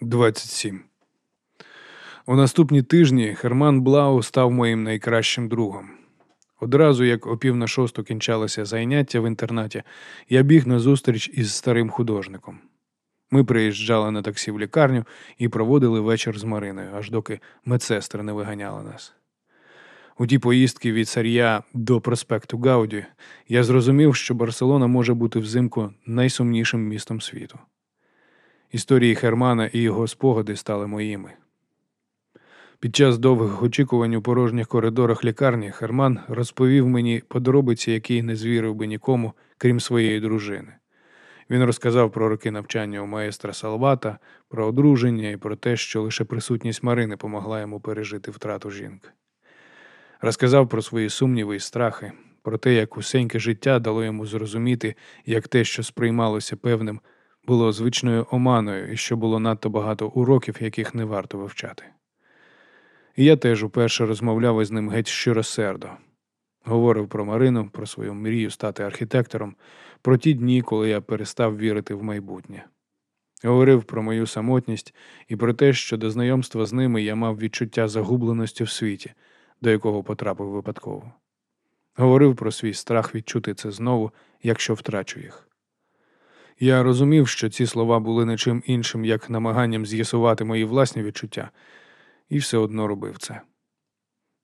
27. У наступні тижні Херман Блау став моїм найкращим другом. Одразу, як о пів на шосту кінчалося заняття в інтернаті, я біг на зустріч із старим художником. Ми приїжджали на таксі в лікарню і проводили вечір з Мариною, аж доки медсестри не виганяли нас. У ті поїздки від Сар'я до проспекту Гауді я зрозумів, що Барселона може бути взимку найсумнішим містом світу. Історії Хермана і його спогади стали моїми. Під час довгих очікувань у порожніх коридорах лікарні Херман розповів мені подробиці, які не звірив би нікому, крім своєї дружини. Він розказав про роки навчання у маестра Салвата, про одруження і про те, що лише присутність Марини помогла йому пережити втрату жінки. Розказав про свої сумніви і страхи, про те, як усеньке життя дало йому зрозуміти, як те, що сприймалося певним, було звичною оманою і що було надто багато уроків, яких не варто вивчати. І я теж уперше розмовляв із ним геть щиросердо. Говорив про Марину, про свою мрію стати архітектором, про ті дні, коли я перестав вірити в майбутнє. Говорив про мою самотність і про те, що до знайомства з ними я мав відчуття загубленості в світі, до якого потрапив випадково. Говорив про свій страх відчути це знову, якщо втрачу їх. Я розумів, що ці слова були не чим іншим, як намаганням з'ясувати мої власні відчуття, і все одно робив це.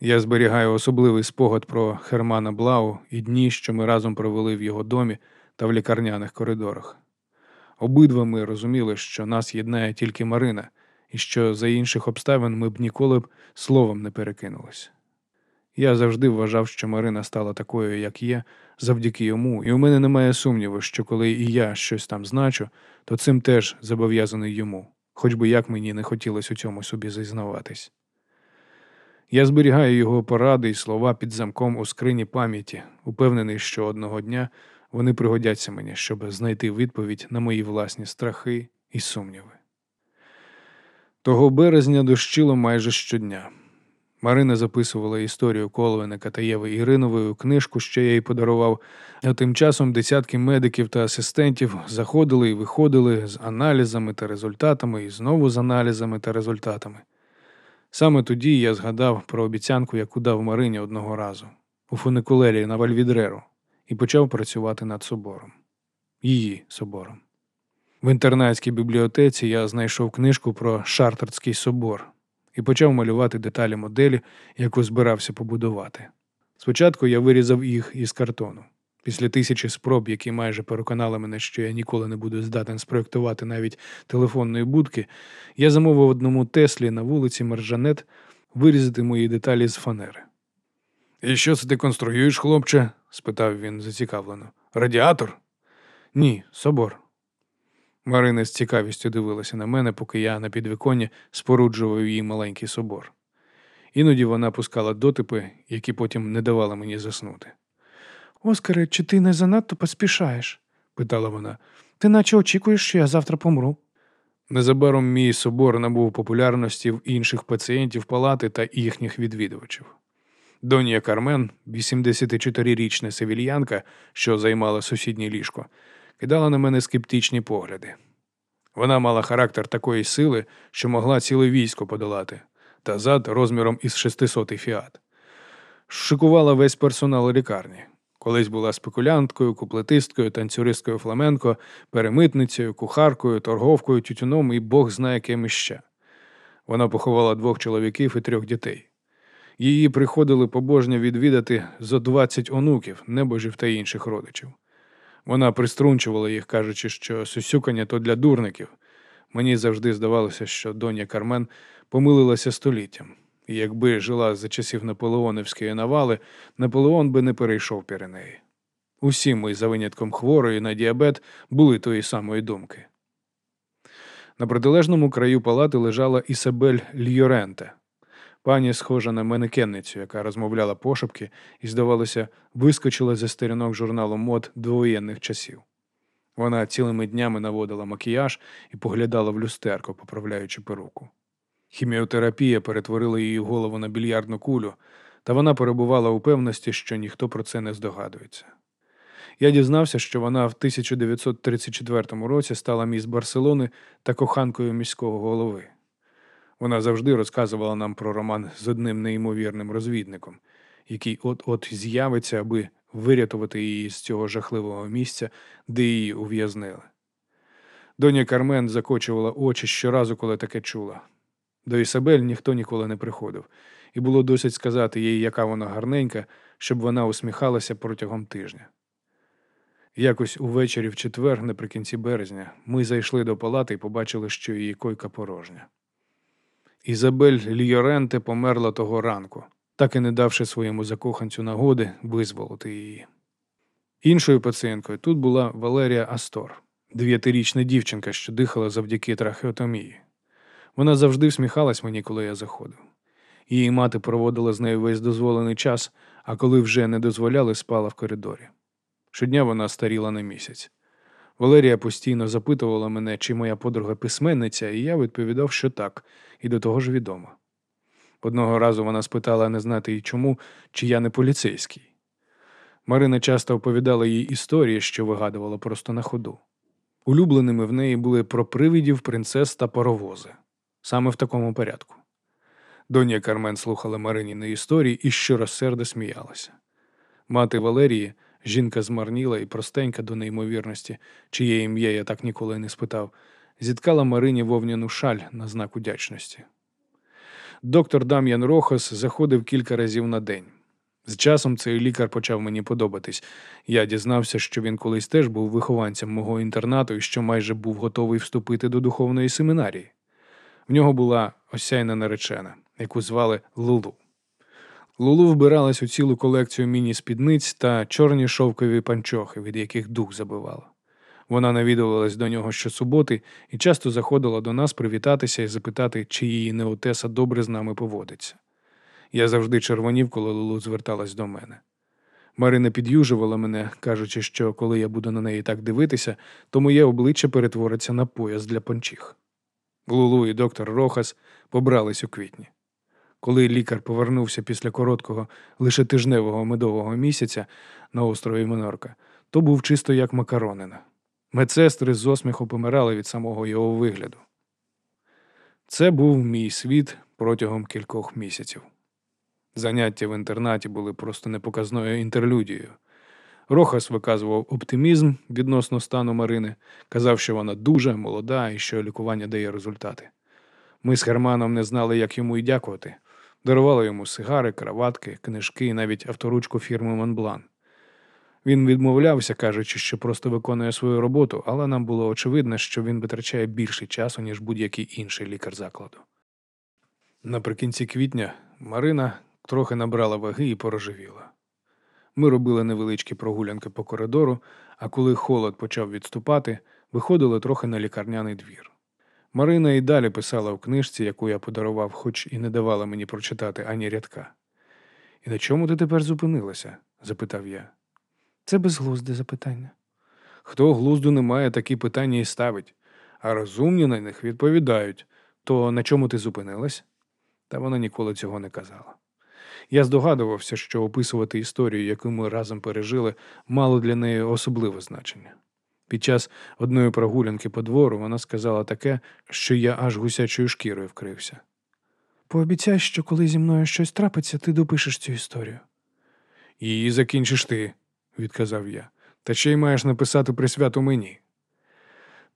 Я зберігаю особливий спогад про Хермана Блау і дні, що ми разом провели в його домі та в лікарняних коридорах. Обидва ми розуміли, що нас єднає тільки Марина, і що за інших обставин ми б ніколи б словом не перекинулись. Я завжди вважав, що Марина стала такою, як є, завдяки йому, і у мене немає сумніву, що коли і я щось там значу, то цим теж зобов'язаний йому, хоч би як мені не хотілося у цьому собі зізнаватись. Я зберігаю його поради і слова під замком у скрині пам'яті, упевнений, що одного дня вони пригодяться мені, щоб знайти відповідь на мої власні страхи і сумніви. Того березня дощило майже щодня. Марина записувала історію Коловиника та Єви Іринової у книжку, що я їй подарував, а тим часом десятки медиків та асистентів заходили і виходили з аналізами та результатами, і знову з аналізами та результатами. Саме тоді я згадав про обіцянку, яку дав Марині одного разу у фуникулері на Вальвідреру, і почав працювати над собором, її собором. В інтернатській бібліотеці я знайшов книжку про Шартерський собор і почав малювати деталі моделі, яку збирався побудувати. Спочатку я вирізав їх із картону. Після тисячі спроб, які майже переконали мене, що я ніколи не буду здатен спроектувати навіть телефонної будки, я замовив одному Теслі на вулиці Мержанет вирізати мої деталі з фанери. І що це ти конструюєш, хлопче? спитав він зацікавлено. Радіатор? Ні, собор. Марина з цікавістю дивилася на мене, поки я на підвіконні споруджував її маленький собор. Іноді вона пускала дотипи, які потім не давали мені заснути. Оскаре, чи ти не занадто поспішаєш? питала вона. Ти наче очікуєш, що я завтра помру. Незабаром мій собор набув популярності в інших пацієнтів палати та їхніх відвідувачів. Донія Кармен, 84-річна севільянка, що займала сусіднє ліжко, кидала на мене скептичні погляди. Вона мала характер такої сили, що могла ціле військо подолати, та зад розміром із 600 фіат. Шикувала весь персонал лікарні. Колись була спекулянткою, куплетисткою, танцюристкою фламенко, перемитницею, кухаркою, торговкою, тютюном і Бог знає ким іще. Вона поховала двох чоловіків і трьох дітей. Її приходили побожня відвідати зо двадцять онуків, небожів та інших родичів. Вона приструнчувала їх, кажучи, що сюсюкання то для дурників. Мені завжди здавалося, що доня Кармен помилилася століттям, і якби жила за часів Наполеонівської навали, Наполеон би не перейшов Піренеї. Усі ми, за винятком хворої на діабет, були тої самої думки. На протилежному краю палати лежала Ісабель Льоренте, Пані схожа на манекенницю, яка розмовляла пошепки і, здавалося, вискочила за сторінок журналу мод двоєнних часів. Вона цілими днями наводила макіяж і поглядала в люстерко, поправляючи перуку. Хіміотерапія перетворила її голову на більярдну кулю, та вона перебувала у певності, що ніхто про це не здогадується. Я дізнався, що вона в 1934 році стала міс Барселони та коханкою міського голови. Вона завжди розказувала нам про роман з одним неймовірним розвідником, який от-от з'явиться, аби вирятувати її з цього жахливого місця, де її ув'язнили. Доня Кармен закочувала очі щоразу, коли таке чула. До Ісабель ніхто ніколи не приходив, і було досить сказати їй, яка вона гарненька, щоб вона усміхалася протягом тижня. Якось увечері в четвер, наприкінці березня, ми зайшли до палати і побачили, що її койка порожня. Ізабель Ліоренте померла того ранку, так і не давши своєму закоханцю нагоди визволити її. Іншою пацієнткою тут була Валерія Астор, дев'ятирічна дівчинка, що дихала завдяки трахеотомії. Вона завжди всміхалась мені, коли я заходив. Її мати проводила з нею весь дозволений час, а коли вже не дозволяли, спала в коридорі. Щодня вона старіла на місяць. Валерія постійно запитувала мене, чи моя подруга письменниця, і я відповідав, що так, і до того ж відомо. Одного разу вона спитала не знати й чому, чи я не поліцейський. Марина часто оповідала їй історії, що вигадувала просто на ходу. Улюбленими в неї були про привидів, принцес та паровози, саме в такому порядку. Доня Кармен слухала Мариніни історії і щорозсердо сміялася. Мати Валерії, жінка змарніла і простенька до неймовірності, чиє ім'я я так ніколи не спитав, зіткала Марині вовняну шаль на знак удячності. Доктор Дам'ян Рохас заходив кілька разів на день. З часом цей лікар почав мені подобатись. Я дізнався, що він колись теж був вихованцем мого інтернату і що майже був готовий вступити до духовної семінарії. В нього була осяйна наречена, яку звали Лулу. Лулу вбиралась у цілу колекцію міні-спідниць та чорні шовкові панчохи, від яких дух забивала. Вона навідувалась до нього щосуботи і часто заходила до нас привітатися і запитати, чи її неотеса добре з нами поводиться. Я завжди червонів, коли Лулу зверталась до мене. Марина під'южувала мене, кажучи, що коли я буду на неї так дивитися, то моє обличчя перетвориться на пояс для пончих. Лулу і доктор Рохас побрались у квітні. Коли лікар повернувся після короткого, лише тижневого медового місяця на острові Минорка, то був чисто як макаронина. Медсестри з осміху помирали від самого його вигляду. Це був мій світ протягом кількох місяців. Заняття в інтернаті були просто непоказною інтерлюдією. Рохас виказував оптимізм відносно стану Марини, казав, що вона дуже молода і що лікування дає результати. Ми з Херманом не знали, як йому й дякувати. Дарували йому сигари, краватки, книжки і навіть авторучку фірми Монблан. Він відмовлявся, кажучи, що просто виконує свою роботу, але нам було очевидно, що він витрачає більше часу, ніж будь-який інший лікар закладу. Наприкінці квітня Марина трохи набрала ваги і порожевіла. Ми робили невеличкі прогулянки по коридору, а коли холод почав відступати, виходили трохи на лікарняний двір. Марина і далі писала в книжці, яку я подарував, хоч і не давала мені прочитати ані рядка. І на чому ти тепер зупинилася? запитав я. Це безглузде запитання. Хто глузду не має, такі питання і ставить, а розумні на них відповідають то на чому ти зупинилась? Та вона ніколи цього не казала. Я здогадувався, що описувати історію, яку ми разом пережили, мало для неї особливе значення. Під час одної прогулянки по двору вона сказала таке, що я аж гусячою шкірою вкрився. Пообіцяй, що коли зі мною щось трапиться, ти допишеш цю історію. Її закінчиш ти, відказав я, та ще й маєш написати присвяту мені.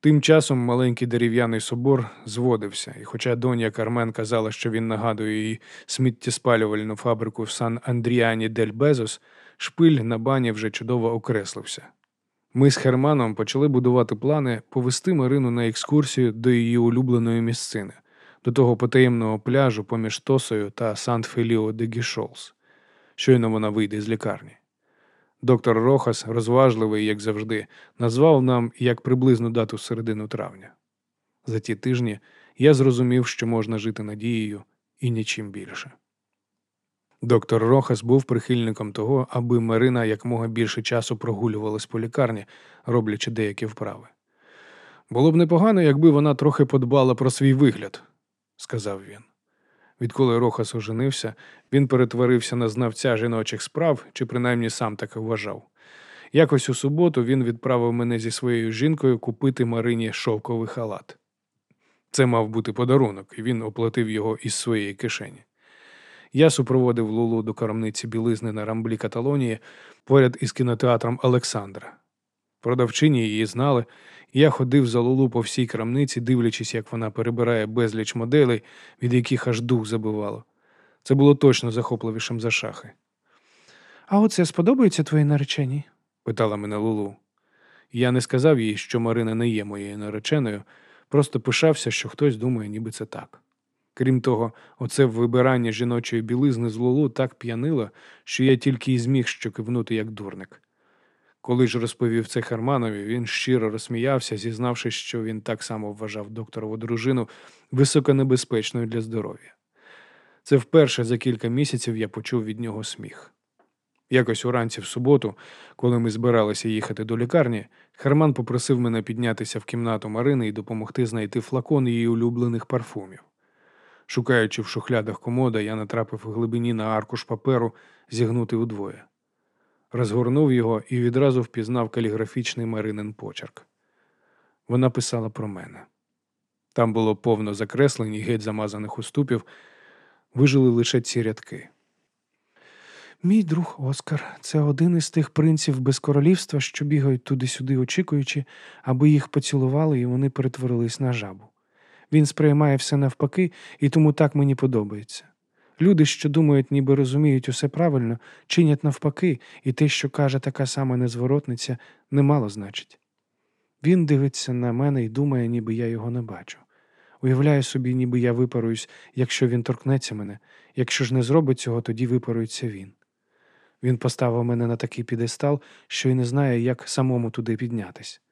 Тим часом маленький дерев'яний собор зводився, і хоча доня Кармен казала, що він нагадує їй сміттєспалювальну фабрику в Сант-Адріані дель Безос, шпиль на бані вже чудово окреслився. Ми з Херманом почали будувати плани повести Марину на екскурсію до її улюбленої місцини, до того потаємного пляжу поміж Тосою та Сант-Феліу де Гішолс. Щойно вона вийде з лікарні. Доктор Рохас, розважливий, як завжди, назвав нам як приблизну дату середину травня. За ті тижні я зрозумів, що можна жити надією і нічим більше. Доктор Рохас був прихильником того, аби Марина якмога більше часу прогулювалась по лікарні, роблячи деякі вправи. Було б непогано, якби вона трохи подбала про свій вигляд, сказав він. Відколи Рохас оженився, він перетворився на знавця жіночих справ, чи принаймні сам так вважав. Якось у суботу він відправив мене зі своєю жінкою купити Марині шовковий халат. Це мав бути подарунок, і він оплатив його із своєї кишені. Я супроводив Лулу до крамниці білизни на рамблі Каталонії поряд із кінотеатром Олександра. Продавчині її знали, і я ходив за Лулу по всій крамниці, дивлячись, як вона перебирає безліч моделей, від яких аж дух забивало. Це було точно захопливішим за шахи. А оце сподобається твоїй нареченій? питала мене Лулу. Я не сказав їй, що Марина не є моєю нареченою, просто пишався, що хтось думає, ніби це так. Крім того, оце вибирання жіночої білизни з Лулу так п'янило, що я тільки й зміг що кивнути як дурник. Коли ж розповів це Херманові, він щиро розсміявся, зізнавшись, що він так само вважав докторову дружину високонебезпечною для здоров'я. Це вперше за кілька місяців я почув від нього сміх. Якось уранці в суботу, коли ми збиралися їхати до лікарні, Херман попросив мене піднятися в кімнату Марини і допомогти знайти флакон її улюблених парфумів. Шукаючи в шухлядах комода, я натрапив в глибині на аркуш паперу, зігнутий удвоє. Розгорнув його і відразу впізнав каліграфічний Маринин почерк. Вона писала про мене. Там було повно закреслень і геть замазаних уступів, вижили лише ці рядки. Мій друг Оскар це один із тих принців без королівства, що бігають туди-сюди, очікуючи, аби їх поцілували і вони перетворились на жабу. Він сприймає все навпаки, і тому так мені подобається. Люди, що думають, ніби розуміють усе правильно, чинять навпаки, і те, що каже така сама незворотниця, немало значить. Він дивиться на мене і думає, ніби я його не бачу. Уявляю собі, ніби я випаруюсь, якщо він торкнеться мене, якщо ж не зробить цього, тоді випарується він. Він поставив мене на такий підестал, що й не знає, як самому туди піднятись.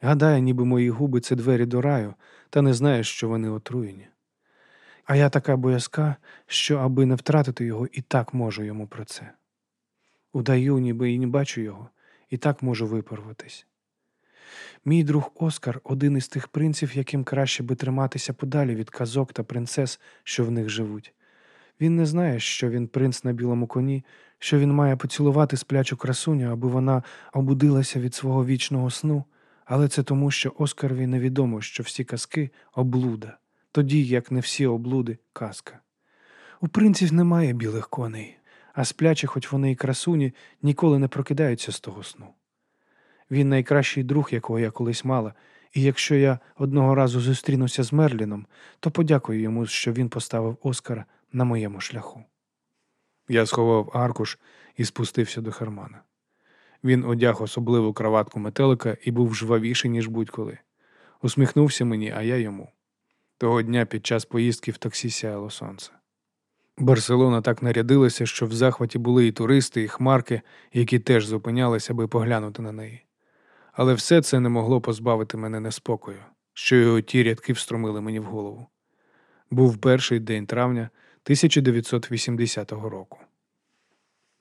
Гадає, ніби мої губи це двері до раю, та не знає, що вони отруєні. А я така боязка, що, аби не втратити його, і так можу йому про це. Удаю, ніби і не бачу його, і так можу випарватись. Мій друг Оскар один із тих принців, яким краще би триматися подалі від казок та принцес, що в них живуть. Він не знає, що він принц на білому коні, що він має поцілувати сплячу красуню, аби вона обудилася від свого вічного сну, але це тому, що Оскарові невідомо, що всі казки облуда, тоді як не всі облуди казка. У принців немає білих коней, а сплячі, хоч вони і красуні, ніколи не прокидаються з того сну. Він найкращий друг, якого я колись мала, і якщо я одного разу зустрінуся з Мерліном, то подякую йому, що він поставив Оскара на моєму шляху. Я сховав аркуш і спустився до Хермана. Він одяг особливу краватку метелика і був жвавіший, ніж будь-коли. Усміхнувся мені, а я йому. Того дня під час поїздки в таксі сяяло сонце. Барселона так нарядилася, що в захваті були і туристи, і хмарки, які теж зупинялися, аби поглянути на неї. Але все це не могло позбавити мене неспокою, що його ті рядки встромили мені в голову. Був перший день травня 1980 року.